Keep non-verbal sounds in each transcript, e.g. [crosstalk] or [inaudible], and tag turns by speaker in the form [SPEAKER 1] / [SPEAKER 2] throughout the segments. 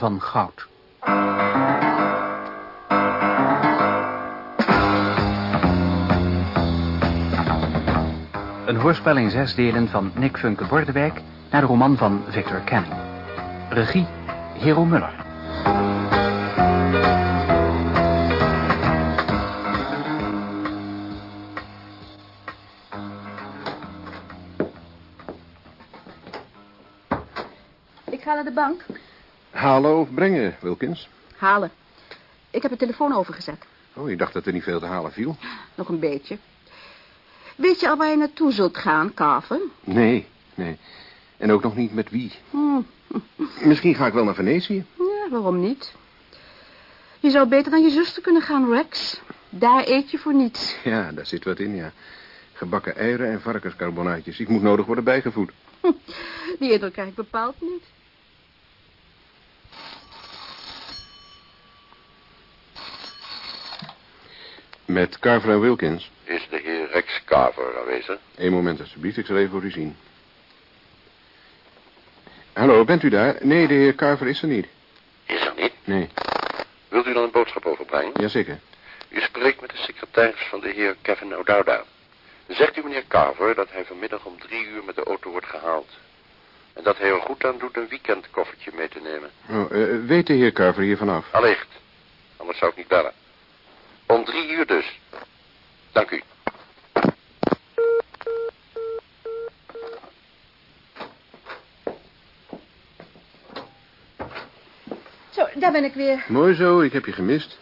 [SPEAKER 1] Van Goud. Een hoorspel in zes delen van Nick Funke Bordewijk... naar de roman van Victor Canning. Regie Hero Muller.
[SPEAKER 2] Ik ga naar de bank.
[SPEAKER 3] Halen of brengen, Wilkins?
[SPEAKER 2] Halen. Ik heb de telefoon overgezet.
[SPEAKER 3] Oh, je dacht dat er niet veel te halen viel?
[SPEAKER 2] Nog een beetje. Weet je al waar je naartoe zult gaan, Kaven?
[SPEAKER 3] Nee, nee. En ook nog niet met wie.
[SPEAKER 2] Hm.
[SPEAKER 3] Misschien ga ik wel naar Venetië.
[SPEAKER 2] Ja, waarom niet? Je zou beter naar je zuster kunnen gaan, Rex. Daar eet je voor niets.
[SPEAKER 3] Ja, daar zit wat in, ja. Gebakken eieren en varkenscarbonaatjes. Ik moet nodig worden bijgevoed. [laughs]
[SPEAKER 2] Die indruk krijg ik bepaald niet.
[SPEAKER 3] Met Carver en Wilkins.
[SPEAKER 4] Is de heer Rex Carver aanwezig?
[SPEAKER 3] Eén moment, alstublieft. Ik zal even voor u zien. Hallo, bent u daar? Nee, de heer Carver is er niet.
[SPEAKER 4] Is er niet.
[SPEAKER 3] Nee,
[SPEAKER 4] Wilt u dan een boodschap overbrengen?
[SPEAKER 3] jazeker.
[SPEAKER 4] U spreekt met de secretaris van de heer Kevin O'Dowda. Zegt u meneer Carver dat hij vanmiddag om drie uur met de auto wordt gehaald. En dat hij er goed aan doet een weekendkoffertje mee te nemen.
[SPEAKER 3] Oh, eh, weet de heer Carver hier vanaf?
[SPEAKER 4] Allicht. Anders zou ik niet bellen. Om drie uur dus. Dank u.
[SPEAKER 2] Zo, daar ben ik weer.
[SPEAKER 3] Mooi zo, ik heb je gemist.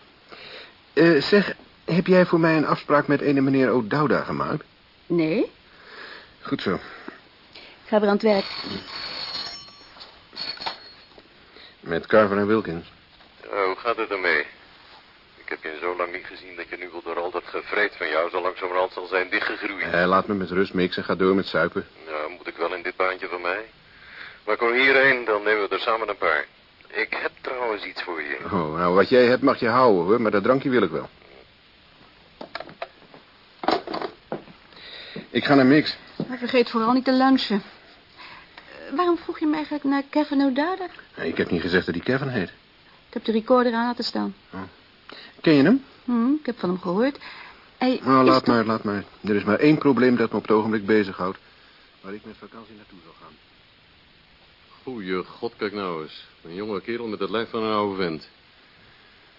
[SPEAKER 3] Eh, zeg, heb jij voor mij een afspraak met ene meneer O'Dowda gemaakt?
[SPEAKER 2] Nee,
[SPEAKER 3] Goed zo.
[SPEAKER 2] ik ga weer aan het werk.
[SPEAKER 3] Met Carver en Wilkins.
[SPEAKER 4] hoe gaat het ermee? Ik heb je zo lang niet gezien dat je nu wel door al dat gevreed van jou zo langzamerhand zal zijn dichtgegroeid.
[SPEAKER 3] Eh, laat me met rust, Mix, en ga door met suipen.
[SPEAKER 4] Nou, moet ik wel in dit baantje van mij. Maar kom hierheen, dan nemen we er samen een paar. Ik heb trouwens iets voor je.
[SPEAKER 3] Oh, nou, wat jij hebt mag je houden, hoor, maar dat drankje wil ik wel. Ik ga naar Mix.
[SPEAKER 2] Maar vergeet vooral niet te lunchen. Eh, waarom vroeg je me eigenlijk naar Kevin O'Dowda?
[SPEAKER 3] Ik heb niet gezegd dat hij Kevin heet.
[SPEAKER 2] Ik heb de recorder aan laten staan.
[SPEAKER 3] Ken je hem?
[SPEAKER 2] Hm, ik heb van hem gehoord. Hij
[SPEAKER 3] Nou,
[SPEAKER 2] is
[SPEAKER 3] laat maar, laat maar. Er is maar één probleem dat me op het ogenblik bezighoudt. Waar ik met vakantie naartoe zal gaan.
[SPEAKER 5] Goeie god, kijk nou eens. Een jonge kerel met het lijf van een oude vent.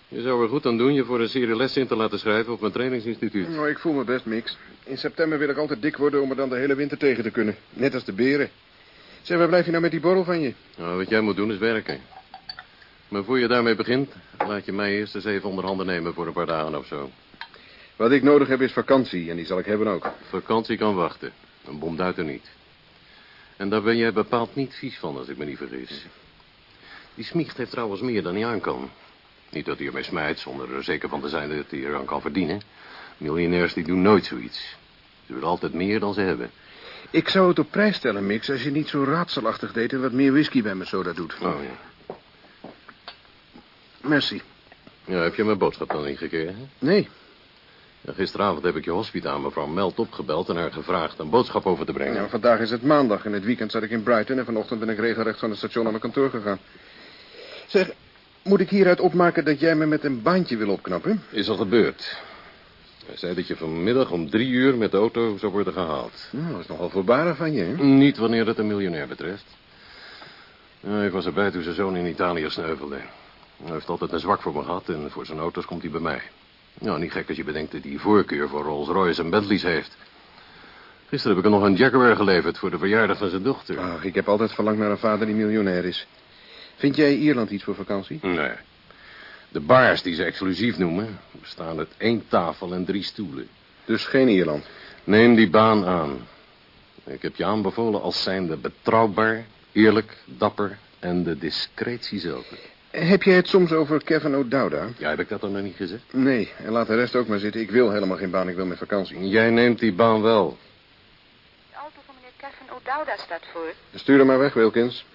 [SPEAKER 5] Je zou er goed aan doen je voor een serie lessen in te laten schrijven op mijn trainingsinstituut.
[SPEAKER 3] Nou, ik voel me best, Mix. In september wil ik altijd dik worden om er dan de hele winter tegen te kunnen. Net als de beren. Zeg, waar blijf je nou met die borrel van je?
[SPEAKER 5] Nou, wat jij moet doen is werken. Maar voor je daarmee begint, laat je mij eerst eens even onder handen nemen voor een paar dagen of zo.
[SPEAKER 3] Wat ik nodig heb is vakantie en die zal ik hebben ook.
[SPEAKER 5] Vakantie kan wachten. Een bomduiter niet. En daar ben jij bepaald niet vies van, als ik me niet vergis. Die smiecht heeft trouwens meer dan hij aan kan. Niet dat hij ermee smijt, zonder er zeker van te zijn dat hij eraan kan verdienen. Miljonairs die doen nooit zoiets. Ze willen altijd meer dan ze hebben.
[SPEAKER 3] Ik zou het op prijs stellen, Mix, als je niet zo raadselachtig deed en wat meer whisky bij mijn soda doet.
[SPEAKER 5] Oh ja.
[SPEAKER 3] Merci.
[SPEAKER 5] Ja, heb je mijn boodschap dan niet gekregen?
[SPEAKER 3] Nee.
[SPEAKER 5] Ja, gisteravond heb ik je hospita mevrouw Meld opgebeld en haar gevraagd een boodschap over te brengen.
[SPEAKER 3] Nou, vandaag is het maandag en het weekend zat ik in Brighton... en vanochtend ben ik regelrecht van het station naar mijn kantoor gegaan. Zeg, moet ik hieruit opmaken dat jij me met een baantje wil opknappen?
[SPEAKER 5] Is al gebeurd. Hij zei dat je vanmiddag om drie uur met de auto zou worden gehaald.
[SPEAKER 3] Nou, dat is nogal voorbarig van je, hè?
[SPEAKER 5] Niet wanneer het een miljonair betreft. Ja, ik was erbij toen zijn zoon in Italië sneuvelde. Hij heeft altijd een zwak voor me gehad en voor zijn auto's komt hij bij mij. Nou, niet gek als je bedenkt dat hij voorkeur voor Rolls Royce en Bentleys heeft. Gisteren heb ik hem nog een Jaguar geleverd voor de verjaardag van zijn dochter.
[SPEAKER 3] Ach, ik heb altijd verlangd naar een vader die miljonair is. Vind jij Ierland iets voor vakantie?
[SPEAKER 5] Nee. De bars die ze exclusief noemen, bestaan uit één tafel en drie stoelen.
[SPEAKER 3] Dus geen Ierland.
[SPEAKER 5] Neem die baan aan. Ik heb je aanbevolen als zijnde betrouwbaar, eerlijk, dapper en de discretie zelf.
[SPEAKER 3] Heb jij het soms over Kevin O'Dowda?
[SPEAKER 5] Ja, heb ik dat dan nog niet gezegd?
[SPEAKER 3] Nee, en laat de rest ook maar zitten. Ik wil helemaal geen baan, ik wil met vakantie.
[SPEAKER 5] Jij neemt die baan wel.
[SPEAKER 2] De auto van meneer Kevin O'Dowda staat voor.
[SPEAKER 3] Stuur hem maar weg, Wilkins.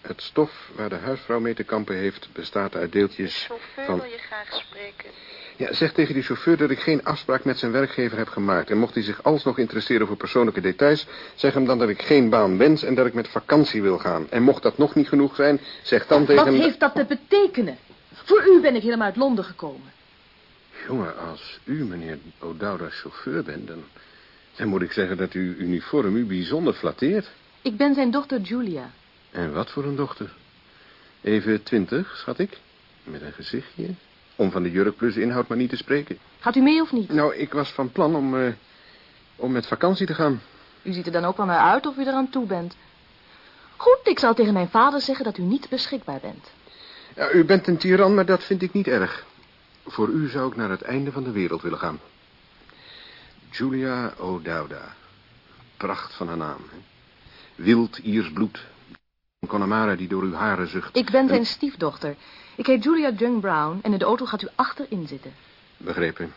[SPEAKER 3] Het stof waar de huisvrouw mee te kampen heeft... bestaat uit deeltjes
[SPEAKER 2] Chauffeur
[SPEAKER 3] van...
[SPEAKER 2] wil je graag spreken.
[SPEAKER 3] Ja, zeg tegen die chauffeur dat ik geen afspraak met zijn werkgever heb gemaakt. En mocht hij zich alsnog interesseren voor persoonlijke details... zeg hem dan dat ik geen baan wens en dat ik met vakantie wil gaan. En mocht dat nog niet genoeg zijn, zeg dan tegen
[SPEAKER 6] Wat heeft dat te betekenen? Voor u ben ik helemaal uit Londen gekomen.
[SPEAKER 3] Jongen, als u, meneer O'Dowda, chauffeur bent... Dan, dan moet ik zeggen dat uw uniform u bijzonder flatteert.
[SPEAKER 6] Ik ben zijn dochter Julia.
[SPEAKER 3] En wat voor een dochter? Even twintig, schat ik. Met een gezichtje. Om van de jurk plus inhoud maar niet te spreken.
[SPEAKER 6] Gaat u mee of niet?
[SPEAKER 3] Nou, ik was van plan om, eh, om met vakantie te gaan.
[SPEAKER 6] U ziet er dan ook wel naar uit of u eraan toe bent. Goed, ik zal tegen mijn vader zeggen dat u niet beschikbaar bent.
[SPEAKER 3] Ja, u bent een tiran, maar dat vind ik niet erg. Voor u zou ik naar het einde van de wereld willen gaan. Julia O'Dowda. Pracht van haar naam. Hè? Wild Iers bloed. Een Connemara die door uw haren zucht.
[SPEAKER 6] Ik ben
[SPEAKER 3] En-
[SPEAKER 6] zijn stiefdochter. Ik heet Julia Jung Brown en in de auto gaat u achterin zitten.
[SPEAKER 3] Begrepen.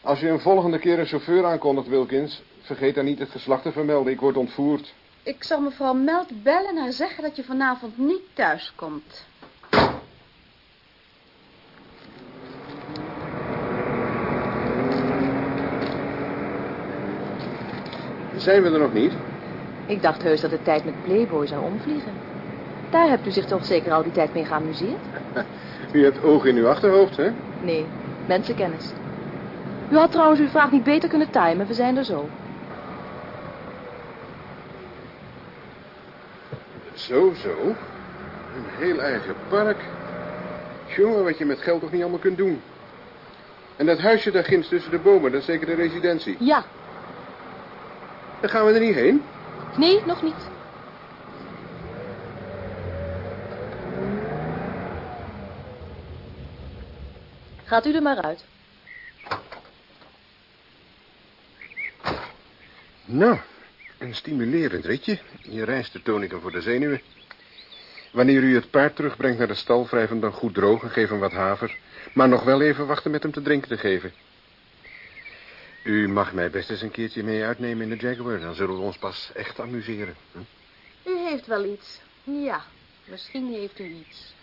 [SPEAKER 3] Als je een volgende keer een chauffeur aankondigt, Wilkins... vergeet dan niet het geslacht te vermelden. Ik word ontvoerd.
[SPEAKER 2] Ik zal mevrouw Meld bellen en haar zeggen dat je vanavond niet thuis komt.
[SPEAKER 3] Zijn we er nog niet?
[SPEAKER 6] Ik dacht heus dat de tijd met Playboy zou omvliegen. Daar hebt u zich toch zeker al die tijd mee geamuseerd? [laughs]
[SPEAKER 3] U hebt ogen in uw achterhoofd, hè?
[SPEAKER 6] Nee, mensenkennis. U had trouwens uw vraag niet beter kunnen timen, we zijn er zo.
[SPEAKER 3] Zo, zo. Een heel eigen park. Jongen, wat je met geld toch niet allemaal kunt doen. En dat huisje daar ginds tussen de bomen, dat is zeker de residentie.
[SPEAKER 6] Ja,
[SPEAKER 3] Dan gaan we er niet heen.
[SPEAKER 6] nee, nog niet. Gaat u er maar uit.
[SPEAKER 3] Nou, een stimulerend ritje. Je reist de tonicum voor de zenuwen. Wanneer u het paard terugbrengt naar de stal, wrijf hem dan goed droog en geef hem wat haver. Maar nog wel even wachten met hem te drinken te geven. U mag mij best eens een keertje mee uitnemen in de Jaguar. Dan zullen we ons pas echt amuseren. Hm?
[SPEAKER 6] U heeft wel iets. Ja, misschien heeft u iets.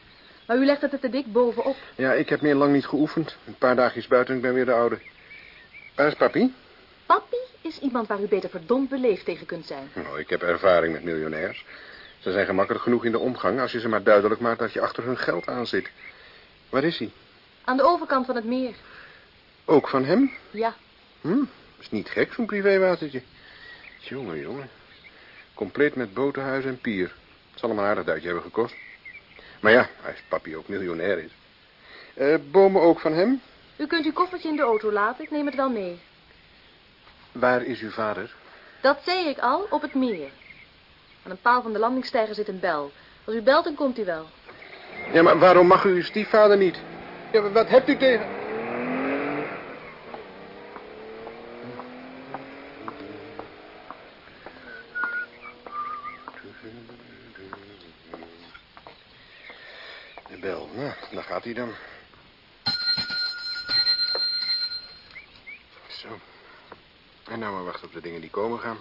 [SPEAKER 6] Maar u legt het er te dik bovenop.
[SPEAKER 3] Ja, ik heb meer lang niet geoefend. Een paar dagjes buiten en ik ben weer de oude. Waar is papi?
[SPEAKER 6] Papi is iemand waar u beter verdomd beleefd tegen kunt zijn.
[SPEAKER 3] Nou, ik heb ervaring met miljonairs. Ze zijn gemakkelijk genoeg in de omgang als je ze maar duidelijk maakt dat je achter hun geld aan zit. Waar is hij?
[SPEAKER 6] Aan de overkant van het meer.
[SPEAKER 3] Ook van hem?
[SPEAKER 6] Ja,
[SPEAKER 3] Hm, is niet gek, zo'n privéwatertje. Jongen, jongen. Compleet met botenhuis en pier. Het zal hem een aardig duitje hebben gekost. Maar ja, als papi ook miljonair is. Eh, bomen ook van hem?
[SPEAKER 6] u kunt uw koffertje in de auto laten. Ik neem het wel mee.
[SPEAKER 3] Waar is uw vader?
[SPEAKER 6] Dat zei ik al, op het meer. Aan een paal van de landingssteiger zit een bel. Als u belt, dan komt hij wel.
[SPEAKER 3] Ja, maar waarom mag u uw stiefvader niet? Ja, wat hebt u tegen... De bel, nou, daar gaat hij dan. Zo. En nou maar wachten op de dingen die komen gaan.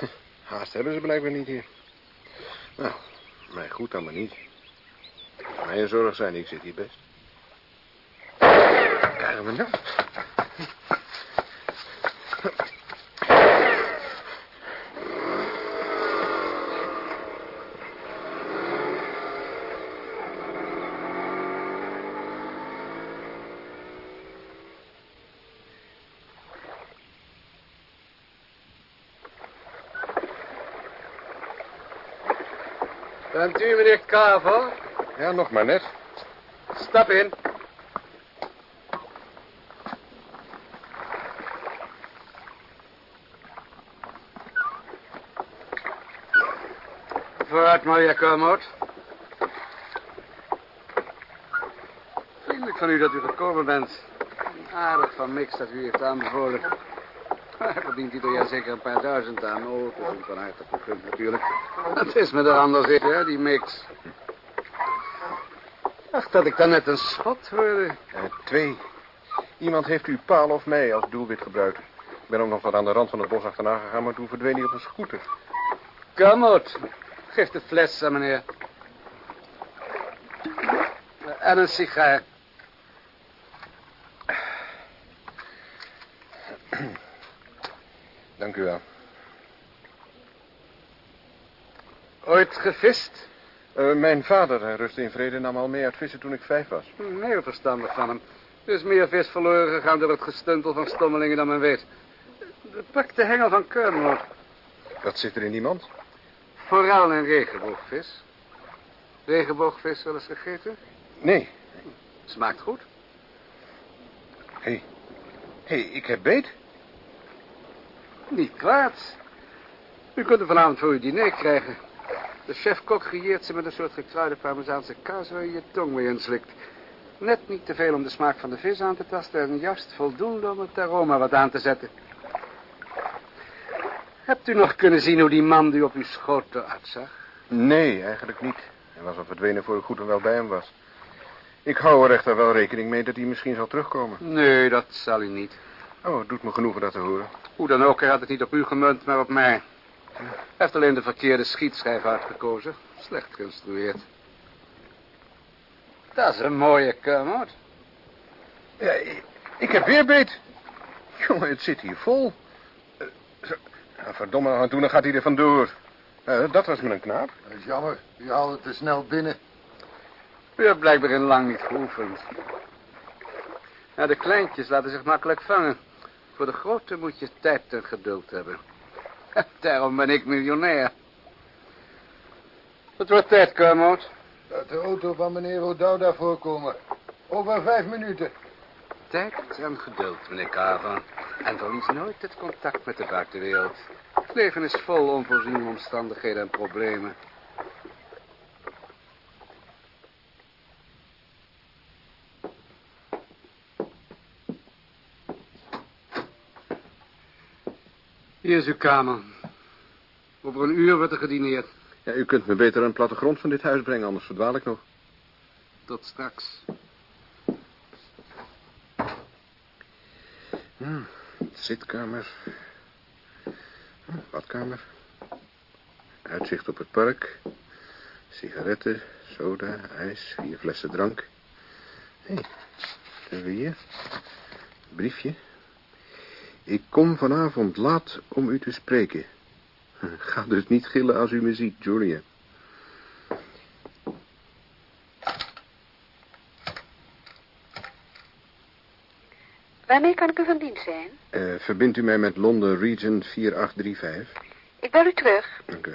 [SPEAKER 3] [laughs] Haast hebben ze blijkbaar niet hier. Nou, mij goed dan maar niet. Mij een zorg zijn, ik zit hier best. Nou?
[SPEAKER 7] Bent u meneer Kavel?
[SPEAKER 3] Ja, nog maar net.
[SPEAKER 7] Stap in. Vooruit, Maria Kermode. Vriendelijk van u dat u gekomen bent. Aardig van Mix dat u heeft aanbevolen. [laughs] Hij verdient ieder jaar zeker een paar duizend aan. Oh, het is van harte gegund natuurlijk. Het is me er anders in, hè, die Mix. Dacht dat ik dan net een schot hoorde.
[SPEAKER 3] Eh, twee. Iemand heeft uw paal of mij als doelwit gebruikt. Ik ben ook nog wat aan de rand van het bos achterna gegaan, maar toen verdween hij op een scooter.
[SPEAKER 7] Kermot, geef de fles aan meneer. En een sigaar.
[SPEAKER 3] Dank u wel.
[SPEAKER 7] Ooit gevist?
[SPEAKER 3] Eh, mijn vader, rustte in vrede, nam al mee uit vissen toen ik vijf was.
[SPEAKER 7] Hm, Heel verstandig van hem. Er is meer vis verloren gegaan door het gestuntel van stommelingen dan men weet. Pak de hengel van Kermot.
[SPEAKER 3] Wat zit er in die mand?
[SPEAKER 7] Forel en regenboogvis. Regenboogvis wel eens gegeten?
[SPEAKER 3] Nee.
[SPEAKER 7] Smaakt goed.
[SPEAKER 3] Hé. Hé, hey, ik heb beet.
[SPEAKER 7] Niet kwaad. U kunt er vanavond voor uw diner krijgen. De chef-kok grieert ze met een soort gekruide parmezaanse kaas waar je je tong mee inslikt. Net niet te veel om de smaak van de vis aan te tasten en juist voldoende om het aroma wat aan te zetten. Hebt u nog kunnen zien hoe die man die op uw schoot eruit zag?
[SPEAKER 3] Nee, eigenlijk niet. Hij was al verdwenen voor ik goed en wel bij hem was. Ik hou er echter wel rekening mee dat hij misschien zal terugkomen.
[SPEAKER 7] Nee, dat zal hij niet.
[SPEAKER 3] Oh, het doet me genoegen dat te horen.
[SPEAKER 7] Hoe dan ook, hij had het niet op u gemunt, maar op mij. Hij heeft alleen de verkeerde schietschijf uitgekozen. Slecht geïnstrueerd. Dat is een mooie Kermot.
[SPEAKER 3] Ja, ik, heb weer beet. Jongen, het zit hier vol. Eh, zo. Nou, verdomme, en toen gaat hij er vandoor. Eh, dat was me een knaap.
[SPEAKER 8] Dat is jammer. U haalde het te snel binnen.
[SPEAKER 7] U hebt blijkbaar in lang niet geoefend. Ja, de kleintjes laten zich makkelijk vangen. Voor de grote moet je tijd en geduld hebben. [laughs] Daarom ben ik miljonair. Het wordt tijd, Kermot.
[SPEAKER 8] Laat de auto van meneer O'Dowda voorkomen. Over vijf minuten.
[SPEAKER 7] Tijd en geduld, meneer Carver. En verlies nooit het contact met de buitenwereld. Het leven is vol onvoorziene omstandigheden en problemen. Hier is uw kamer. Over een uur wordt er gedineerd.
[SPEAKER 3] Ja, u kunt me beter de plattegrond van dit huis brengen, anders verdwaal ik nog.
[SPEAKER 7] Tot straks.
[SPEAKER 3] Hm, zitkamer. Badkamer. Uitzicht op het park. Sigaretten, soda, ijs, vier flessen drank. Hé, wat hebben we hier? Briefje. Ik kom vanavond laat om u te spreken. [laughs] Ga dus niet gillen als u me ziet, Julia.
[SPEAKER 6] Waarmee kan ik u van dienst zijn?
[SPEAKER 3] Eh, verbindt u mij met Londen Region 4835?
[SPEAKER 6] Ik bel u terug.
[SPEAKER 3] Dank u.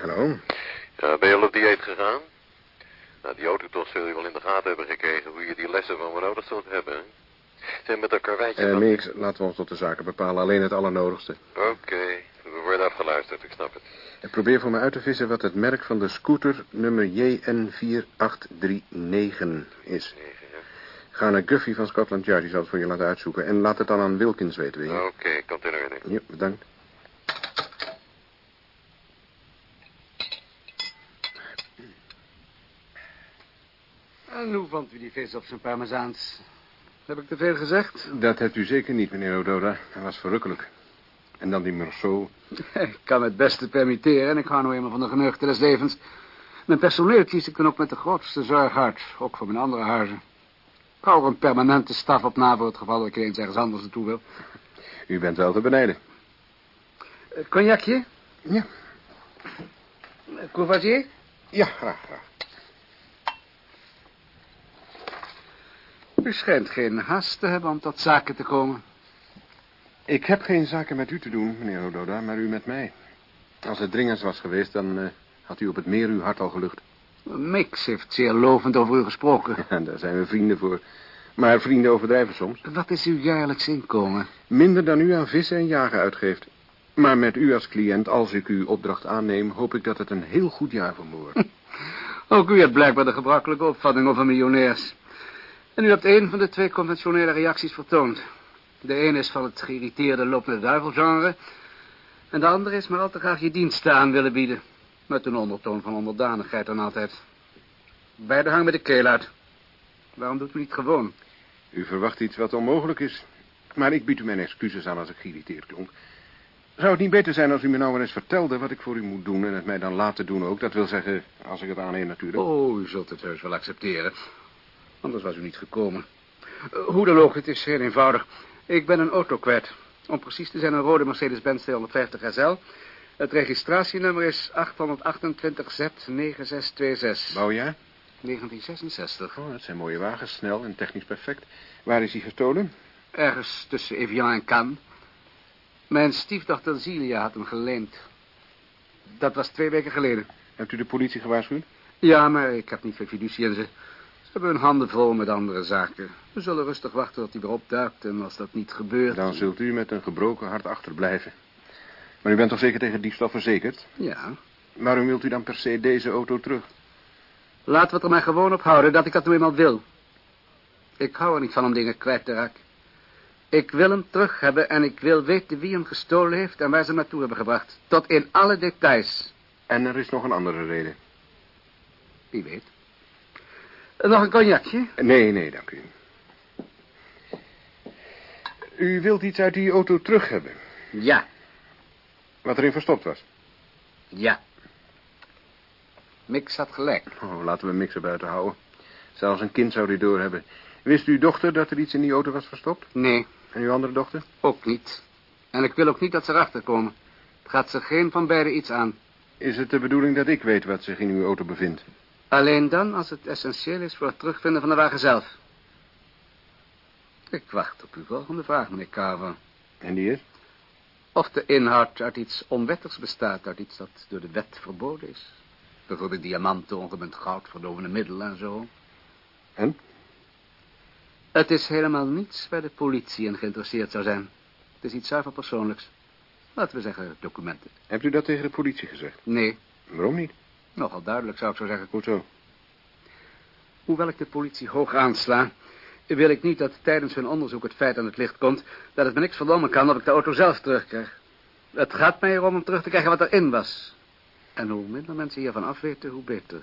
[SPEAKER 3] Hallo?
[SPEAKER 5] Ja, ben je al op dieet gegaan? Nou, die autotocht zul je wel in de gaten hebben gekregen hoe je die lessen van wat ouders zult hebben. hè? Zijn met een karweitje
[SPEAKER 3] Eh
[SPEAKER 5] van...
[SPEAKER 3] Mix, laten we ons tot de zaken bepalen. Alleen het allernodigste.
[SPEAKER 5] Oké, we worden afgeluisterd, ik snap het.
[SPEAKER 3] Ik probeer voor me uit te vissen wat het merk van de scooter nummer JN4839 is. Ga naar Guffy van Scotland Yard, die zal het voor je laten uitzoeken. En laat het dan aan Wilkins weten, wil je?
[SPEAKER 5] Oké, komt in orde.
[SPEAKER 3] Ja, bedankt.
[SPEAKER 7] En hoe vond u die vis op zijn parmezaans? Heb ik te veel gezegd?
[SPEAKER 3] Dat hebt u zeker niet, meneer Ododa. Hij was verrukkelijk. En dan die Meursault. [laughs]
[SPEAKER 7] Ik kan het beste permitteren en ik hou nou eenmaal van de geneugten des levens. Mijn personeel kies ik dan ook met de grootste zorg uit, ook voor mijn andere huizen. Ik hou er een permanente staf op na voor het geval dat ik eens ergens anders naartoe wil.
[SPEAKER 3] U bent wel te benijden.
[SPEAKER 7] Eh, Cognacje?
[SPEAKER 3] Ja.
[SPEAKER 7] Courvoisier?
[SPEAKER 3] Ja, graag, graag.
[SPEAKER 7] U schijnt geen haast te hebben om tot zaken te komen.
[SPEAKER 3] Ik heb geen zaken met u te doen, meneer Ododa, maar u met mij. Als het dringends was geweest, dan eh, had u op het meer uw hart al gelucht.
[SPEAKER 7] Mix heeft zeer lovend over u gesproken.
[SPEAKER 3] En [laughs] daar zijn we vrienden voor. Maar vrienden overdrijven soms.
[SPEAKER 7] Wat is uw jaarlijks inkomen?
[SPEAKER 3] Minder dan u aan vissen en jagen uitgeeft. Maar met u als cliënt, als ik uw opdracht aanneem... hoop ik dat het een heel goed jaar voor me wordt. [laughs]
[SPEAKER 7] Ook u hebt blijkbaar de gebruikelijke opvatting over miljonairs. En u hebt één van de twee conventionele reacties vertoond. De ene is van het geïrriteerde lopende duivelgenre... en de andere is maar al te graag je diensten aan willen bieden. Met een ondertoon van onderdanigheid dan altijd. Beide hangen met de keel uit. Waarom doet u niet gewoon?
[SPEAKER 3] U verwacht iets wat onmogelijk is. Maar ik bied u mijn excuses aan als ik geïrriteerd klonk. Zou het niet beter zijn als u me nou eens vertelde wat ik voor u moet doen... en het mij dan laten doen ook? Dat wil zeggen, als ik het aanneem natuurlijk.
[SPEAKER 7] Oh, u zult het heus wel accepteren. Anders was u niet gekomen. Uh, hoe dan ook, het is heel eenvoudig. Ik ben een auto kwijt. Om precies te zijn een rode Mercedes-Benz 250 SL. Het registratienummer is 828Z9626.
[SPEAKER 3] Bouwjaar?
[SPEAKER 7] 1966.
[SPEAKER 3] Oh, dat zijn mooie wagens, snel en technisch perfect. Waar is hij gestolen?
[SPEAKER 7] Ergens tussen Evian en Cannes. Mijn stiefdochter Zilia had hem geleend. Dat was twee weken geleden.
[SPEAKER 3] Hebt u de politie gewaarschuwd?
[SPEAKER 7] Ja, maar ik heb niet veel fiducie in ze. Hebben hun handen vol met andere zaken. We zullen rustig wachten tot hij weer opduikt. En als dat niet gebeurt...
[SPEAKER 3] Dan zult u met een gebroken hart achterblijven. Maar u bent toch zeker tegen diefstal verzekerd?
[SPEAKER 7] Ja.
[SPEAKER 3] Waarom wilt u dan per se deze auto terug?
[SPEAKER 7] Laten we het er maar gewoon op houden dat ik dat nu eenmaal wil. Ik hou er niet van om dingen kwijt te raken. Ik wil hem terug hebben en ik wil weten wie hem gestolen heeft en waar ze hem naartoe hebben gebracht. Tot in alle details.
[SPEAKER 3] En er is nog een andere reden.
[SPEAKER 7] Wie weet. Nog een cognacje?
[SPEAKER 3] Nee, nee, dank u. U wilt iets uit die auto terug hebben?
[SPEAKER 7] Ja.
[SPEAKER 3] Wat erin verstopt was?
[SPEAKER 7] Ja. Mix had gelijk.
[SPEAKER 3] Oh, laten we Mix er buiten houden. Zelfs een kind zou die doorhebben. Wist uw dochter dat er iets in die auto was verstopt?
[SPEAKER 7] Nee.
[SPEAKER 3] En uw andere dochter?
[SPEAKER 7] Ook niet. En ik wil ook niet dat ze erachter komen. Het gaat ze geen van beiden iets aan.
[SPEAKER 3] Is het de bedoeling dat ik weet wat zich in uw auto bevindt?
[SPEAKER 7] Alleen dan als het essentieel is voor het terugvinden van de wagen zelf. Ik wacht op uw volgende vraag, meneer Carver.
[SPEAKER 3] En die is?
[SPEAKER 7] Of de inhoud uit iets onwettigs bestaat, uit iets dat door de wet verboden is. Bijvoorbeeld diamanten, ongemunt goud, verdovende middelen en zo.
[SPEAKER 3] En?
[SPEAKER 7] Het is helemaal niets waar de politie in geïnteresseerd zou zijn. Het is iets zuiver persoonlijks. Laten we zeggen documenten.
[SPEAKER 3] Hebt u dat tegen de politie gezegd?
[SPEAKER 7] Nee.
[SPEAKER 3] Waarom niet?
[SPEAKER 7] Nogal duidelijk zou ik zo zeggen.
[SPEAKER 3] Goed zo.
[SPEAKER 7] Hoewel ik de politie hoog aansla... wil ik niet dat tijdens hun onderzoek het feit aan het licht komt... dat het me niks verdommen kan of ik de auto zelf terugkrijg. Het gaat mij erom om terug te krijgen wat erin was. En hoe minder mensen hiervan afweten, hoe beter.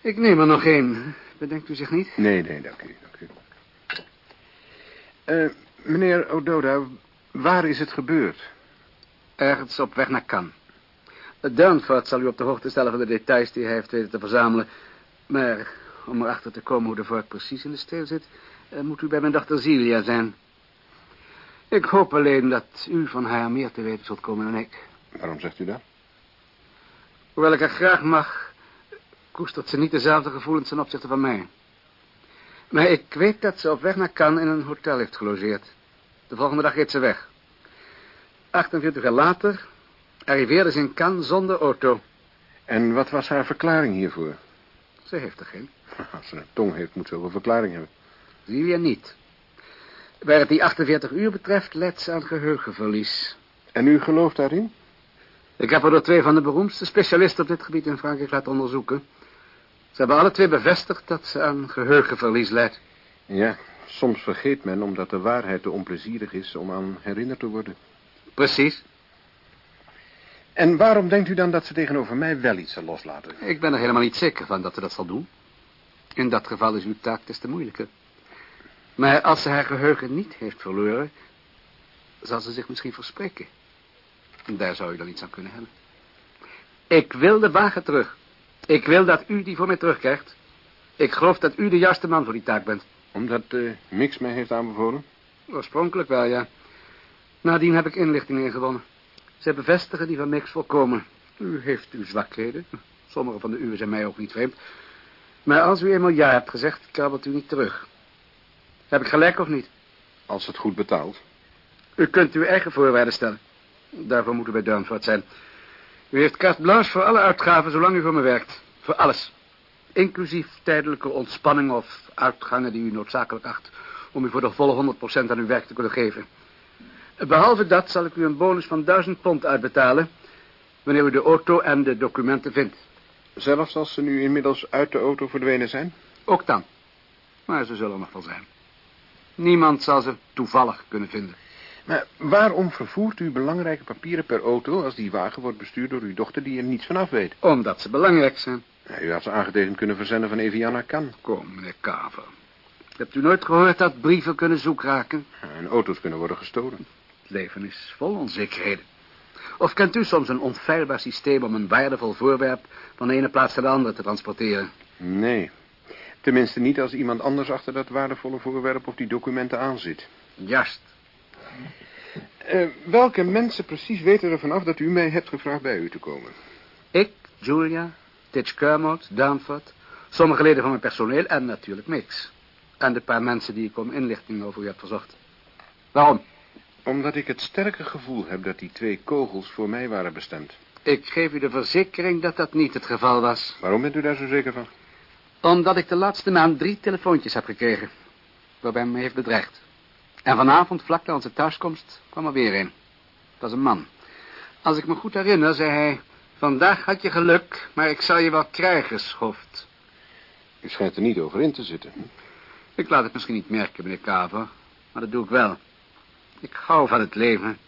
[SPEAKER 7] Ik neem er nog één. Bedenkt u zich niet?
[SPEAKER 3] Nee, nee, dank u. Dank u. Uh, meneer Ododa, waar is het gebeurd?
[SPEAKER 7] Ergens op weg naar Cannes. Durnford zal u op de hoogte stellen van de details die hij heeft weten te verzamelen. Maar om erachter te komen hoe de vork precies in de steel zit... Uh, moet u bij mijn dochter Zilia zijn. Ik hoop alleen dat u van haar meer te weten zult komen dan ik.
[SPEAKER 3] Waarom zegt u dat?
[SPEAKER 7] Hoewel ik haar graag mag, koestert ze niet dezelfde gevoelens ten opzichte van mij. Maar ik weet dat ze op weg naar Cannes in een hotel heeft gelogeerd. De volgende dag reed ze weg. 48 uur later arriveerde ze in Cannes zonder auto.
[SPEAKER 3] En wat was haar verklaring hiervoor?
[SPEAKER 7] Ze heeft er geen. [laughs]
[SPEAKER 3] Als ze een tong heeft, moet ze ook een verklaring hebben.
[SPEAKER 7] Zilia niet. Waar het die 48 uur betreft, leidt ze aan geheugenverlies.
[SPEAKER 3] En u gelooft daarin?
[SPEAKER 7] Ik heb er door twee van de beroemdste specialisten op dit gebied in Frankrijk laten onderzoeken. Ze hebben alle twee bevestigd dat ze aan geheugenverlies leidt.
[SPEAKER 3] Ja, soms vergeet men omdat de waarheid te onplezierig is om aan herinnerd te worden.
[SPEAKER 7] Precies.
[SPEAKER 3] En waarom denkt u dan dat ze tegenover mij wel iets zal loslaten?
[SPEAKER 7] Ik ben er helemaal niet zeker van dat ze dat zal doen. In dat geval is uw taak des te moeilijker. Maar als ze haar geheugen niet heeft verloren, zal ze zich misschien verspreken. En daar zou u dan iets aan kunnen hebben. Ik wil de wagen terug. Ik wil dat u die voor mij terugkrijgt. Ik geloof dat u de juiste man voor die taak bent.
[SPEAKER 3] Omdat uh, Mix mij heeft aanbevolen?
[SPEAKER 7] Oorspronkelijk wel, ja. Nadien heb ik inlichtingen ingewonnen. Ze bevestigen die van Mix volkomen. U heeft uw zwakheden. Sommige van de uwe zijn mij ook niet vreemd. Maar als u eenmaal ja hebt gezegd, krabbelt u niet terug. Heb ik gelijk of niet?
[SPEAKER 3] Als het goed betaalt.
[SPEAKER 7] U kunt uw eigen voorwaarden stellen. Daarvoor moeten wij Duinvoort zijn. U heeft carte blanche voor alle uitgaven zolang u voor me werkt. Voor alles. Inclusief tijdelijke ontspanning of uitgangen die u noodzakelijk acht... om u voor de volle 100% aan uw werk te kunnen geven. Behalve dat zal ik u een bonus van 1000 pond uitbetalen... wanneer u de auto en de documenten vindt.
[SPEAKER 3] Zelfs als ze nu inmiddels uit de auto verdwenen zijn?
[SPEAKER 7] Ook dan. Maar ze zullen nog wel zijn. Niemand zal ze toevallig kunnen vinden.
[SPEAKER 3] Maar waarom vervoert u belangrijke papieren per auto... als die wagen wordt bestuurd door uw dochter die er niets van af weet?
[SPEAKER 7] Omdat ze belangrijk zijn.
[SPEAKER 3] U had ze aangetekend kunnen verzenden van Eviana Kan.
[SPEAKER 7] Kom, meneer Kaver. Hebt u nooit gehoord dat brieven kunnen zoekraken?
[SPEAKER 3] En auto's kunnen worden gestolen.
[SPEAKER 7] Leven is vol onzekerheden. Of kent u soms een onfeilbaar systeem om een waardevol voorwerp van de ene plaats naar de andere te transporteren?
[SPEAKER 3] Nee. Tenminste niet als iemand anders achter dat waardevolle voorwerp of die documenten aanzit.
[SPEAKER 7] Juist.
[SPEAKER 3] Uh, welke mensen precies weten er vanaf dat u mij hebt gevraagd bij u te komen?
[SPEAKER 7] Ik, Julia, Titch Kermode, Danford, sommige leden van mijn personeel en natuurlijk Mix. En de paar mensen die ik om inlichting over u heb verzocht. Waarom?
[SPEAKER 3] Omdat ik het sterke gevoel heb dat die twee kogels voor mij waren bestemd.
[SPEAKER 7] Ik geef u de verzekering dat dat niet het geval was.
[SPEAKER 3] Waarom bent u daar zo zeker van?
[SPEAKER 7] Omdat ik de laatste maand drie telefoontjes heb gekregen. Waarbij me heeft bedreigd. En vanavond, vlak na onze thuiskomst, kwam er weer een. Het was een man. Als ik me goed herinner, zei hij... Vandaag had je geluk, maar ik zal je wel krijgen, schoft.
[SPEAKER 3] U schijnt er niet over in te zitten.
[SPEAKER 7] Ik laat het misschien niet merken, meneer Kaver. Maar dat doe ik wel. Ik hou van het leven.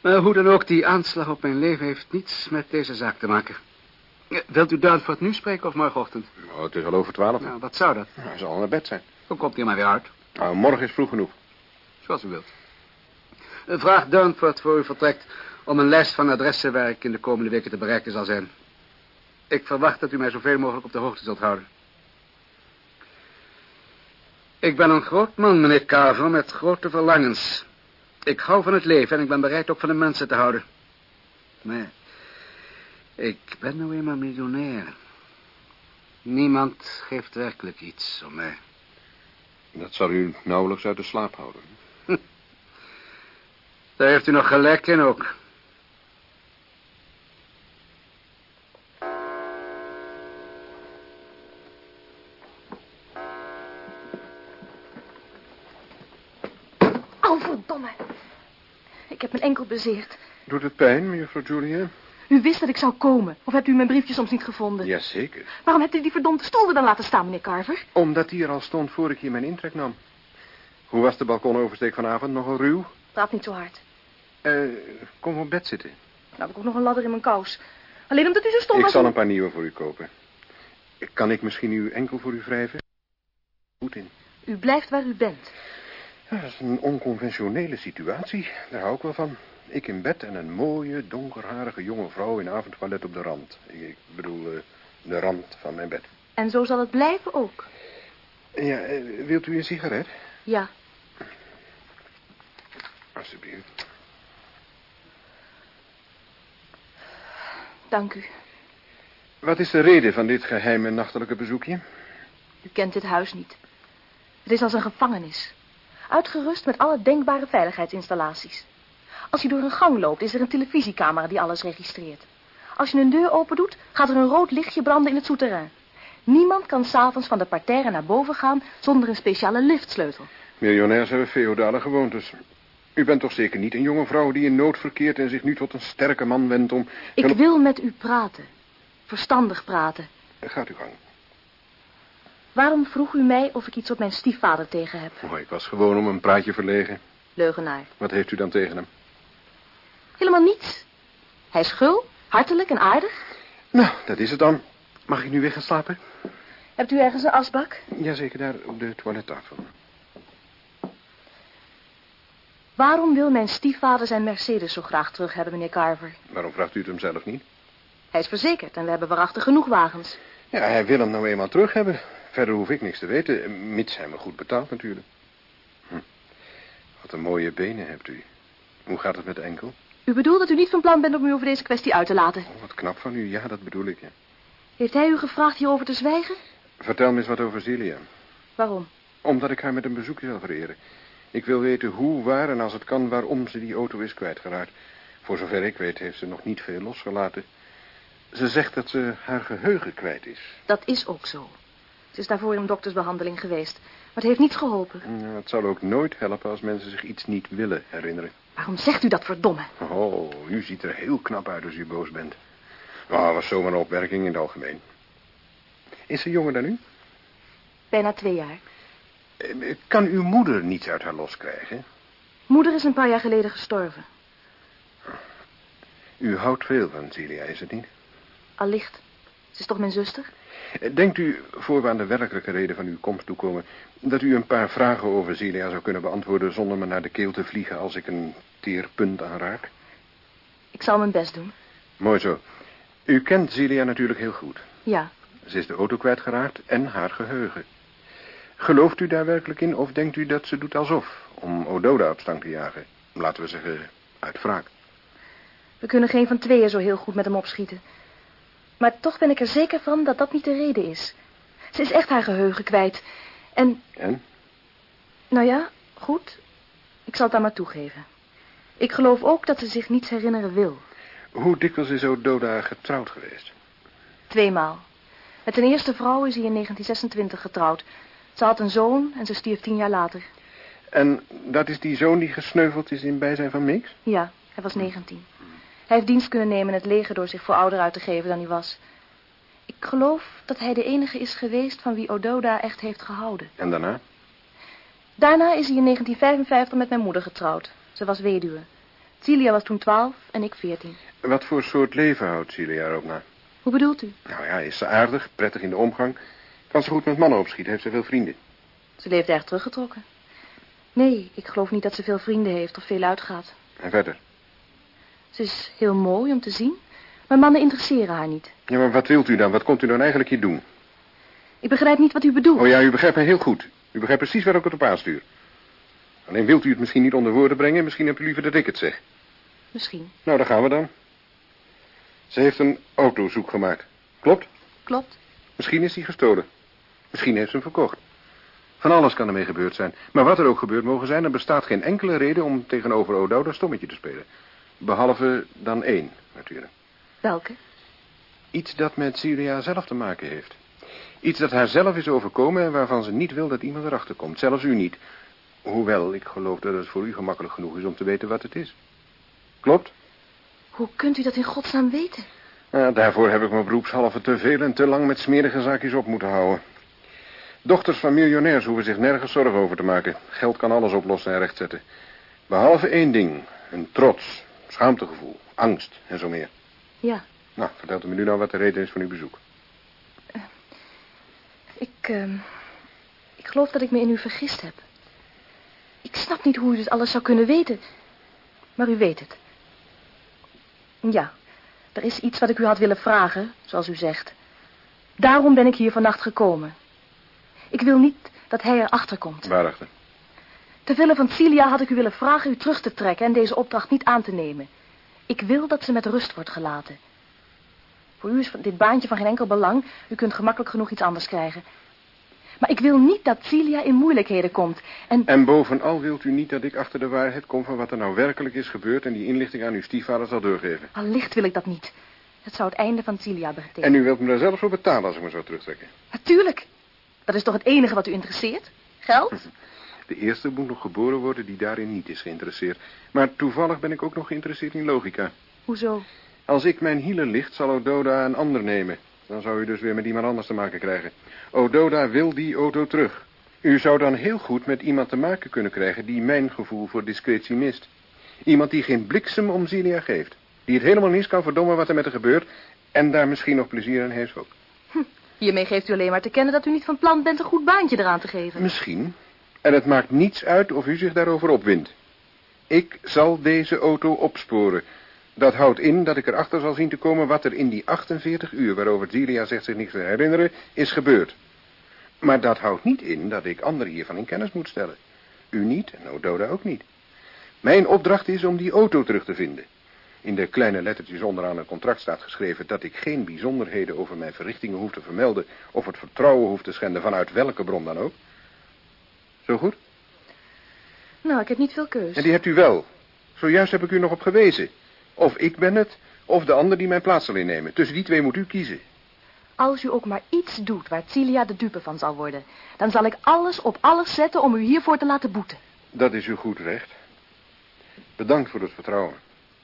[SPEAKER 7] Maar hoe dan ook, die aanslag op mijn leven heeft niets met deze zaak te maken. Wilt u Duinford nu spreken of morgenochtend?
[SPEAKER 3] Oh, het is al over twaalf.
[SPEAKER 7] Nou, wat zou dat?
[SPEAKER 3] hij zal al naar bed zijn.
[SPEAKER 7] Dan komt hij maar weer uit.
[SPEAKER 3] Nou, morgen is vroeg genoeg.
[SPEAKER 7] Zoals u wilt. Vraag Duinford voor u vertrekt om een lijst van adressen waar ik in de komende weken te bereiken zal zijn. Ik verwacht dat u mij zoveel mogelijk op de hoogte zult houden. Ik ben een groot man, meneer Carver, met grote verlangens. Ik hou van het leven en ik ben bereid ook van de mensen te houden. Maar ik ben nou eenmaal miljonair. Niemand geeft werkelijk iets om mij.
[SPEAKER 3] Dat zal u nauwelijks uit de slaap houden. [laughs]
[SPEAKER 7] Daar heeft u nog gelijk in ook.
[SPEAKER 6] Heb mijn enkel bezeerd.
[SPEAKER 3] Doet het pijn, mevrouw Julia?
[SPEAKER 6] U wist dat ik zou komen. Of hebt u mijn briefje soms niet gevonden?
[SPEAKER 3] Jazeker.
[SPEAKER 6] Waarom hebt u die verdomde stoel er dan laten staan, meneer Carver?
[SPEAKER 3] Omdat die er al stond voor ik hier mijn intrek nam. Hoe was de balkonoversteek vanavond? Nogal ruw?
[SPEAKER 6] Praat niet zo hard.
[SPEAKER 3] Eh, kom op bed zitten.
[SPEAKER 6] Nou heb ik ook nog een ladder in mijn kous. Alleen omdat u zo stom
[SPEAKER 3] Ik
[SPEAKER 6] was...
[SPEAKER 3] zal een paar nieuwe voor u kopen. Kan ik misschien uw enkel voor u wrijven? Goed in.
[SPEAKER 6] U blijft waar u bent.
[SPEAKER 3] Ja, dat is een onconventionele situatie. Daar hou ik wel van. Ik in bed en een mooie, donkerharige jonge vrouw in avondtoilet op de rand. Ik, ik bedoel, eh, de rand van mijn bed.
[SPEAKER 6] En zo zal het blijven ook.
[SPEAKER 3] Ja, eh, wilt u een sigaret?
[SPEAKER 6] Ja.
[SPEAKER 3] Alsjeblieft.
[SPEAKER 6] Dank u.
[SPEAKER 3] Wat is de reden van dit geheime nachtelijke bezoekje?
[SPEAKER 6] U kent dit huis niet. Het is als een gevangenis. Uitgerust met alle denkbare veiligheidsinstallaties. Als je door een gang loopt, is er een televisiecamera die alles registreert. Als je een deur open doet, gaat er een rood lichtje branden in het souterrain. Niemand kan s'avonds van de parterre naar boven gaan zonder een speciale liftsleutel.
[SPEAKER 3] Miljonairs hebben feodale gewoontes. U bent toch zeker niet een jonge vrouw die in nood verkeert en zich nu tot een sterke man wendt om...
[SPEAKER 6] Ik wil met u praten. Verstandig praten.
[SPEAKER 3] Gaat u gang.
[SPEAKER 6] Waarom vroeg u mij of ik iets op mijn stiefvader tegen heb?
[SPEAKER 3] Oh, ik was gewoon om een praatje verlegen.
[SPEAKER 6] Leugenaar.
[SPEAKER 3] Wat heeft u dan tegen hem?
[SPEAKER 6] Helemaal niets. Hij is gul, hartelijk en aardig.
[SPEAKER 3] Nou, dat is het dan. Mag ik nu weer gaan slapen?
[SPEAKER 6] Hebt u ergens een asbak?
[SPEAKER 3] Jazeker, daar op de toilettafel.
[SPEAKER 6] Waarom wil mijn stiefvader zijn Mercedes zo graag terug hebben, meneer Carver?
[SPEAKER 3] Waarom vraagt u het hem zelf niet?
[SPEAKER 6] Hij is verzekerd en we hebben waarachtig genoeg wagens.
[SPEAKER 3] Ja, hij wil hem nou eenmaal terug hebben. Verder hoef ik niks te weten, mits hij me goed betaalt natuurlijk. Hm. Wat een mooie benen hebt u. Hoe gaat het met de enkel?
[SPEAKER 6] U bedoelt dat u niet van plan bent om u over deze kwestie uit te laten?
[SPEAKER 3] Oh, wat knap van u, ja, dat bedoel ik, ja.
[SPEAKER 6] Heeft hij u gevraagd hierover te zwijgen?
[SPEAKER 3] Vertel me eens wat over Celia.
[SPEAKER 6] Waarom?
[SPEAKER 3] Omdat ik haar met een bezoekje zal vereren. Ik wil weten hoe, waar en als het kan waarom ze die auto is kwijtgeraakt. Voor zover ik weet heeft ze nog niet veel losgelaten. Ze zegt dat ze haar geheugen kwijt is.
[SPEAKER 6] Dat is ook zo. Ze is daarvoor in doktersbehandeling geweest. Maar het heeft niets geholpen.
[SPEAKER 3] Nou, het zal ook nooit helpen als mensen zich iets niet willen herinneren.
[SPEAKER 6] Waarom zegt u dat, verdomme?
[SPEAKER 3] Oh, u ziet er heel knap uit als u boos bent. Nou, was zomaar een opmerking in het algemeen. Is ze jonger dan u?
[SPEAKER 6] Bijna twee jaar.
[SPEAKER 3] Eh, Kan uw moeder niets uit haar los krijgen?
[SPEAKER 6] Moeder is een paar jaar geleden gestorven.
[SPEAKER 3] U houdt veel van Celia, is het niet?
[SPEAKER 6] Allicht. Ze is toch mijn zuster?
[SPEAKER 3] Denkt u, voor we aan de werkelijke reden van uw komst toekomen... dat u een paar vragen over Celia zou kunnen beantwoorden... zonder me naar de keel te vliegen als ik een teer punt aanraak?
[SPEAKER 6] Ik zal mijn best doen.
[SPEAKER 3] Mooi zo. U kent Celia natuurlijk heel goed.
[SPEAKER 6] Ja.
[SPEAKER 3] Ze is de auto kwijtgeraakt en haar geheugen. Gelooft u daar werkelijk in of denkt u dat ze doet alsof... om Ododa op stang te jagen? Laten we zeggen, uit wraak.
[SPEAKER 6] We kunnen geen van tweeën zo heel goed met hem opschieten. Maar toch ben ik er zeker van dat dat niet de reden is. Ze is echt haar geheugen kwijt. En,
[SPEAKER 3] En?
[SPEAKER 6] nou ja, goed. Ik zal het dan maar toegeven. Ik geloof ook dat ze zich niets herinneren wil.
[SPEAKER 3] Hoe dikwijls is Ododa getrouwd geweest?
[SPEAKER 6] Tweemaal. Met een eerste vrouw is hij in 1926 getrouwd. Ze had een zoon en ze stierf tien jaar later.
[SPEAKER 3] En dat is die zoon die gesneuveld is in bijzijn van Mix?
[SPEAKER 6] Ja, hij was 19. Hij heeft dienst kunnen nemen in het leger door zich voor ouder uit te geven dan hij was. Ik geloof dat hij de enige is geweest van wie Ododa echt heeft gehouden.
[SPEAKER 3] En daarna?
[SPEAKER 6] Daarna is hij in 1955 met mijn moeder getrouwd. Ze was weduwe. Celia was toen 12 en ik 14.
[SPEAKER 3] Wat voor soort leven houdt Celia er ook na?
[SPEAKER 6] Hoe bedoelt u?
[SPEAKER 3] Nou ja, is ze aardig, prettig in de omgang. Kan ze goed met mannen opschieten, heeft ze veel vrienden.
[SPEAKER 6] Ze leeft erg teruggetrokken. Nee, ik geloof niet dat ze veel vrienden heeft of veel uitgaat.
[SPEAKER 3] En verder?
[SPEAKER 6] Ze is heel mooi om te zien, maar mannen interesseren haar niet.
[SPEAKER 3] Ja, maar wat wilt u dan? Wat komt u dan eigenlijk hier doen?
[SPEAKER 6] Ik begrijp niet wat u bedoelt.
[SPEAKER 3] Oh ja, u begrijpt mij heel goed. U begrijpt precies waar ik het op aanstuur. Alleen wilt u het misschien niet onder woorden brengen, misschien hebt u liever dat ik het zeg.
[SPEAKER 6] Misschien.
[SPEAKER 3] Nou, daar gaan we dan. Ze heeft een autozoek gemaakt. Klopt?
[SPEAKER 6] Klopt.
[SPEAKER 3] Misschien is die gestolen. Misschien heeft ze hem verkocht. Van alles kan ermee gebeurd zijn. Maar wat er ook gebeurd mogen zijn, er bestaat geen enkele reden om tegenover Odo dat stommetje te spelen. Behalve dan één, natuurlijk.
[SPEAKER 6] Welke?
[SPEAKER 3] Iets dat met Syria zelf te maken heeft. Iets dat haar zelf is overkomen en waarvan ze niet wil dat iemand erachter komt. Zelfs u niet. Hoewel, ik geloof dat het voor u gemakkelijk genoeg is om te weten wat het is. Klopt?
[SPEAKER 6] Hoe kunt u dat in godsnaam weten?
[SPEAKER 3] Ja, daarvoor heb ik mijn beroepshalve te veel en te lang met smerige zaakjes op moeten houden. Dochters van miljonairs hoeven zich nergens zorgen over te maken. Geld kan alles oplossen en rechtzetten. Behalve één ding. Hun trots, schaamtegevoel, angst en zo meer.
[SPEAKER 6] Ja,
[SPEAKER 3] Nou, vertelt u me nu nou wat de reden is van uw bezoek.
[SPEAKER 6] ik, ehm, ik geloof dat ik me in u vergist heb. Ik snap niet hoe u dit alles zou kunnen weten. Maar u weet het. Ja, er is iets wat ik u had willen vragen, zoals u zegt. Daarom ben ik hier vannacht gekomen. Ik wil niet dat hij erachter komt.
[SPEAKER 3] Waarachtig.
[SPEAKER 6] Terwille van Celia had ik u willen vragen u terug te trekken en deze opdracht niet aan te nemen. Ik wil dat ze met rust wordt gelaten. Voor u is dit baantje van geen enkel belang. U kunt gemakkelijk genoeg iets anders krijgen. Maar ik wil niet dat Celia in moeilijkheden komt. En
[SPEAKER 3] En bovenal wilt u niet dat ik achter de waarheid kom van wat er nou werkelijk is gebeurd... en die inlichting aan uw stiefvader zal doorgeven.
[SPEAKER 6] allicht wil ik dat niet. Het zou het einde van Celia betekenen.
[SPEAKER 3] En u wilt me daar zelfs voor betalen als ik me zou terugtrekken.
[SPEAKER 6] Natuurlijk. Dat is toch het enige wat u interesseert? Geld? [laughs]
[SPEAKER 3] De eerste moet nog geboren worden die daarin niet is geïnteresseerd. Maar toevallig ben ik ook nog geïnteresseerd in logica.
[SPEAKER 6] Hoezo?
[SPEAKER 3] Als ik mijn hielen licht, zal Ododa een ander nemen. Dan zou u dus weer met iemand anders te maken krijgen. Ododa wil die auto terug. U zou dan heel goed met iemand te maken kunnen krijgen die mijn gevoel voor discretie mist. Iemand die geen bliksem om Zilia geeft. Die het helemaal niets kan verdommen wat er met haar gebeurt. En daar misschien nog plezier aan heeft ook.
[SPEAKER 6] Hiermee geeft u alleen maar te kennen dat u niet van plan bent een goed baantje eraan te geven.
[SPEAKER 3] Misschien. En het maakt niets uit of u zich daarover opwindt. Ik zal deze auto opsporen. Dat houdt in dat ik erachter zal zien te komen wat er in die 48 uur waarover Zilia zegt zich niets te herinneren, is gebeurd. Maar dat houdt niet in dat ik anderen hiervan in kennis moet stellen. U niet en Ododa ook niet. Mijn opdracht is om die auto terug te vinden. In de kleine lettertjes onderaan het contract staat geschreven dat ik geen bijzonderheden over mijn verrichtingen hoef te vermelden of het vertrouwen hoef te schenden vanuit welke bron dan ook. Zo goed?
[SPEAKER 6] Nou, ik heb niet veel keus.
[SPEAKER 3] En die hebt u wel. Zojuist heb ik u nog op gewezen. Of ik ben het, of de ander die mijn plaats zal innemen. Tussen die twee moet u kiezen.
[SPEAKER 6] Als u ook maar iets doet waar Celia de dupe van zal worden... dan zal ik alles op alles zetten om u hiervoor te laten boeten.
[SPEAKER 3] Dat is uw goed recht. Bedankt voor het vertrouwen.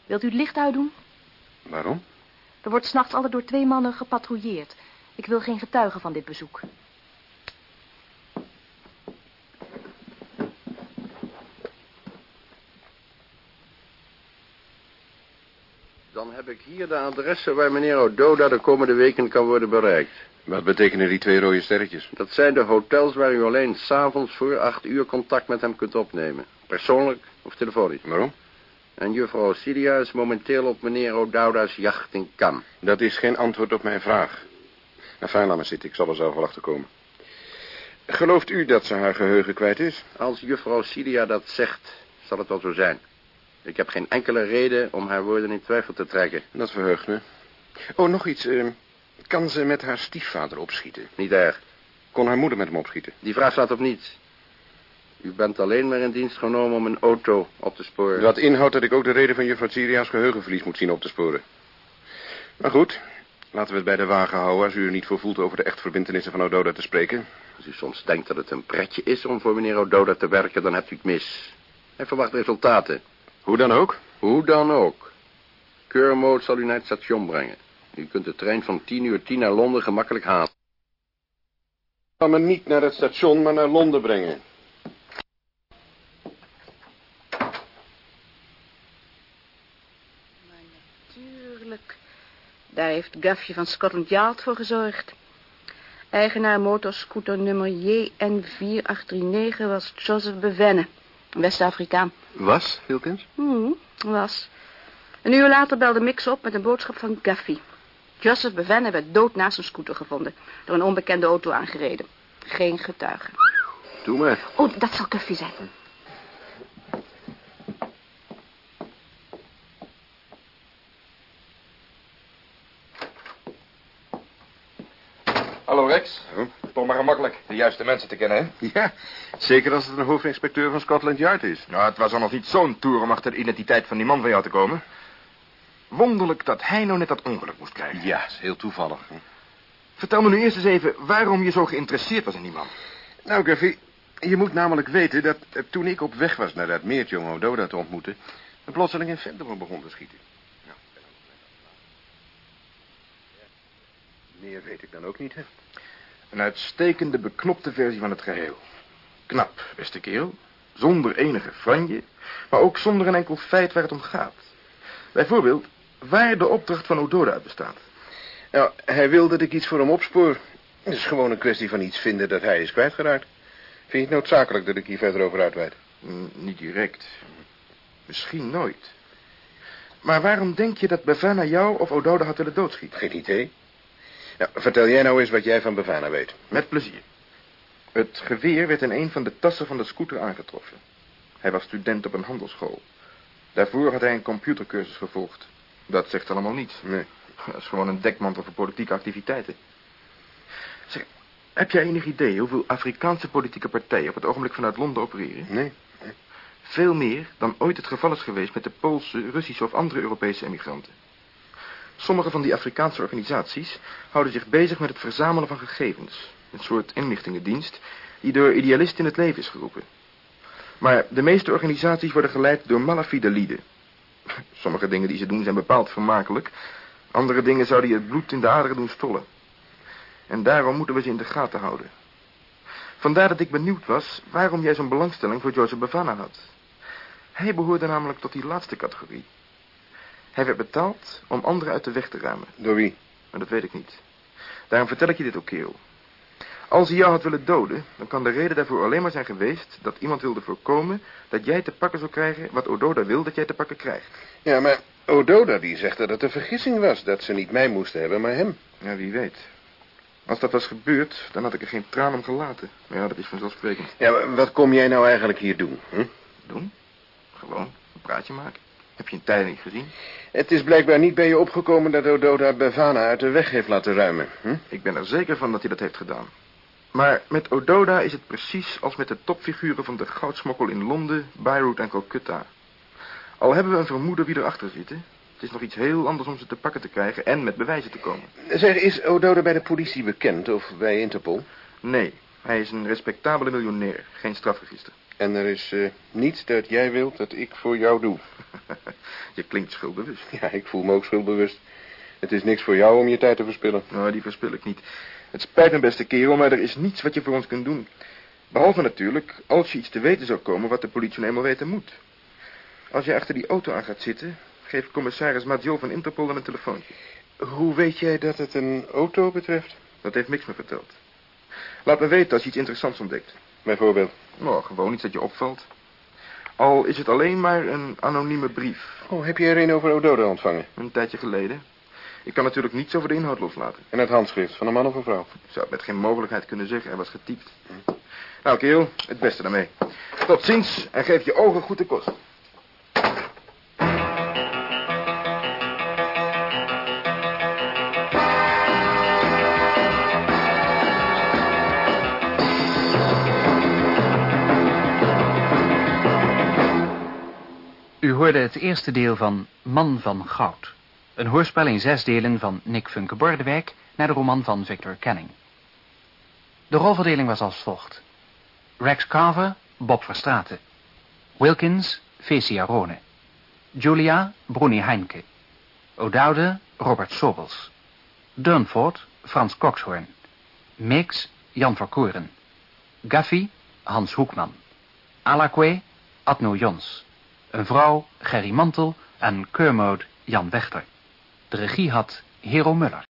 [SPEAKER 6] Wilt u het licht uitdoen?
[SPEAKER 3] Waarom?
[SPEAKER 6] Er wordt s'nachts altijd door twee mannen gepatrouilleerd. Ik wil geen getuigen van dit bezoek.
[SPEAKER 9] Dan heb ik hier de adressen waar meneer Ododa de komende weken kan worden bereikt.
[SPEAKER 3] Wat betekenen die twee rode sterretjes?
[SPEAKER 9] Dat zijn de hotels waar u alleen s'avonds voor acht uur contact met hem kunt opnemen. Persoonlijk of telefonisch.
[SPEAKER 3] Waarom?
[SPEAKER 9] En juffrouw Sidia is momenteel op meneer O'Dowda's jacht in Cannes.
[SPEAKER 3] Dat is geen antwoord op mijn vraag. Enfin, laat maar zitten. Ik zal er zelf wel achter komen. Gelooft u dat ze haar geheugen kwijt is?
[SPEAKER 9] Als juffrouw Sidia dat zegt, zal het wel zo zijn. Ik heb geen enkele reden om haar woorden in twijfel te trekken.
[SPEAKER 3] Dat verheugt me. Oh, nog iets. eh, kan ze met haar stiefvader opschieten?
[SPEAKER 9] Niet erg.
[SPEAKER 3] Kon haar moeder met hem opschieten?
[SPEAKER 9] Die vraag slaat op niets. U bent alleen maar in dienst genomen om een auto op te sporen.
[SPEAKER 3] Wat inhoudt dat ik ook de reden van juffrouw Siria's geheugenverlies moet zien op te sporen. Maar goed, laten we het bij de wagen houden... als u er niet voor voelt over de echtverbintenissen van Ododa te spreken.
[SPEAKER 9] Als u soms denkt dat het een pretje is om voor meneer Ododa te werken, dan hebt u het mis. Hij verwacht resultaten.
[SPEAKER 3] Hoe dan ook?
[SPEAKER 9] Hoe dan ook. Keurmoot zal u naar het station brengen. U kunt de trein van 10 uur 10 naar Londen gemakkelijk halen.
[SPEAKER 3] Ga me niet naar het station, maar naar Londen brengen.
[SPEAKER 2] Tuurlijk. Daar heeft Gaffje van Scotland Yard voor gezorgd. Eigenaar motorscooter nummer JN4839 was Joseph Bevenne, West-Afrikaan.
[SPEAKER 3] Was, Wilkins?
[SPEAKER 2] Hmm, was. Een uur later belde Mix op met een boodschap van Gaffy. Joseph Bevenne werd dood naast een scooter gevonden, door een onbekende auto aangereden. Geen getuigen.
[SPEAKER 3] Doe maar.
[SPEAKER 2] Oh, dat zal Gaffy zijn.
[SPEAKER 10] Hallo Rex. Toch maar gemakkelijk de juiste mensen te kennen, hè?
[SPEAKER 3] Ja, zeker als het een hoofdinspecteur van Scotland Yard is.
[SPEAKER 10] Nou, het was al nog niet zo'n toer om achter de identiteit van die man van jou te komen. Wonderlijk dat hij nou net dat ongeluk moest krijgen.
[SPEAKER 3] Ja, is heel toevallig.
[SPEAKER 10] Vertel me nu eerst eens even waarom je zo geïnteresseerd was in die man.
[SPEAKER 3] Nou, Gaffy, je moet namelijk weten dat eh, toen ik op weg was naar dat meertje om Ododa te ontmoeten... een plotseling een vent op me begon te schieten. Nou, meer weet ik dan ook niet, hè?
[SPEAKER 10] Een uitstekende beknopte versie van het geheel. Knap, beste kerel. Zonder enige franje, maar ook zonder een enkel feit waar het om gaat. Bijvoorbeeld, waar de opdracht van Ododa uit bestaat.
[SPEAKER 3] Nou, hij wil dat ik iets voor hem opspoor. Het is gewoon een kwestie van iets vinden dat hij is kwijtgeraakt. Vind je het noodzakelijk dat ik hier verder over uitweid?
[SPEAKER 10] Mm, niet direct. Misschien nooit. Maar waarom denk je dat Bavana jou of Ododa had willen doodschieten?
[SPEAKER 3] Geen idee. Nou, vertel jij nou eens wat jij van Bavana weet.
[SPEAKER 10] Met plezier. Het geweer werd in een van de tassen van de scooter aangetroffen. Hij was student op een handelsschool. Daarvoor had hij een computercursus gevolgd. Dat zegt allemaal niets.
[SPEAKER 3] Nee. [laughs]
[SPEAKER 10] Dat is gewoon een dekmantel voor politieke activiteiten. Zeg, heb jij enig idee hoeveel Afrikaanse politieke partijen op het ogenblik vanuit Londen opereren?
[SPEAKER 3] Nee.
[SPEAKER 10] Veel meer dan ooit het geval is geweest met de Poolse, Russische of andere Europese emigranten. Sommige van die Afrikaanse organisaties houden zich bezig met het verzamelen van gegevens. Een soort inlichtingendienst die door idealisten in het leven is geroepen. Maar de meeste organisaties worden geleid door malafide lieden. [laughs] Sommige dingen die ze doen zijn bepaald vermakelijk. Andere dingen zouden je het bloed in de aderen doen stollen. En daarom moeten we ze in de gaten houden. Vandaar dat ik benieuwd was waarom jij zo'n belangstelling voor Joseph Bavana had. Hij behoorde namelijk tot die laatste categorie. Hij werd betaald om anderen uit de weg te ruimen.
[SPEAKER 3] Door wie?
[SPEAKER 10] Maar dat weet ik niet. Daarom vertel ik je dit ook, kerel. Als hij jou had willen doden, dan kan de reden daarvoor alleen maar zijn geweest... dat iemand wilde voorkomen dat jij te pakken zou krijgen... wat Ododa wil dat jij te pakken krijgt.
[SPEAKER 3] Ja, maar Ododa die zegt dat het een vergissing was... dat ze niet mij moesten hebben, maar hem.
[SPEAKER 10] Ja, wie weet. Als dat was gebeurd, dan had ik er geen traan om gelaten. Maar ja, dat is vanzelfsprekend.
[SPEAKER 3] Ja, maar wat kom jij nou eigenlijk hier doen? Hm?
[SPEAKER 10] Doen? Gewoon een praatje maken. Heb je een tijd niet gezien?
[SPEAKER 3] Het is blijkbaar niet bij je opgekomen dat Ododa Bavana uit de weg heeft laten ruimen. Hm?
[SPEAKER 10] Ik ben er zeker van dat hij dat heeft gedaan. Maar met Ododa is het precies als met de topfiguren van de goudsmokkel in Londen, Beirut en Calcutta. Al hebben we een vermoeden wie erachter zit, hè? Het is nog iets heel anders om ze te pakken te krijgen en met bewijzen te komen.
[SPEAKER 3] Zeg, is Ododa bij de politie bekend of bij Interpol?
[SPEAKER 10] Nee, hij is een respectabele miljonair, geen strafregister.
[SPEAKER 3] En er is uh, niets dat jij wilt dat ik voor jou doe. [laughs]
[SPEAKER 10] je klinkt schuldbewust.
[SPEAKER 3] Ja, ik voel me ook schuldbewust. Het is niks voor jou om je tijd te verspillen.
[SPEAKER 10] Nou, die verspil ik niet. Het spijt me, beste kerel, maar er is niets wat je voor ons kunt doen. Behalve natuurlijk, als je iets te weten zou komen wat de politie nou eenmaal weten moet. Als je achter die auto aan gaat zitten, Geef commissaris Madio van Interpol dan een telefoontje.
[SPEAKER 3] Hoe weet jij dat het een auto betreft?
[SPEAKER 10] Dat heeft Mix me verteld. Laat me weten als je iets interessants ontdekt.
[SPEAKER 3] Bijvoorbeeld?
[SPEAKER 10] Nou, gewoon iets dat je opvalt. Al is het alleen maar een anonieme brief.
[SPEAKER 3] Oh, heb je er een over Ododa ontvangen?
[SPEAKER 10] Een tijdje geleden. Ik kan natuurlijk niets over de inhoud loslaten.
[SPEAKER 3] En het handschrift van een man of een vrouw?
[SPEAKER 10] Ik zou het met geen mogelijkheid kunnen zeggen. Er was getypt. Nou, kerel, het beste daarmee. Tot ziens en geef je ogen goed de kost.
[SPEAKER 1] Hoorde het eerste deel van Man van Goud. Een hoorspel in zes delen van Nick Funke Bordewijk naar de roman van Victor Canning. De rolverdeling was als volgt. Rex Carver, Bob Verstraeten. Wilkins, Fecia Rone. Julia, Bruni Heinke. O'Dowde, Robert Sobels. Durnford, Frans Kokshoorn. Mix, Jan Verkoeren. Gaffy, Hans Hoekman. Alakwe, Adno Jons. Een vrouw, Gerry Mantel en Kermode Jan Wechter. De regie had Hero Muller.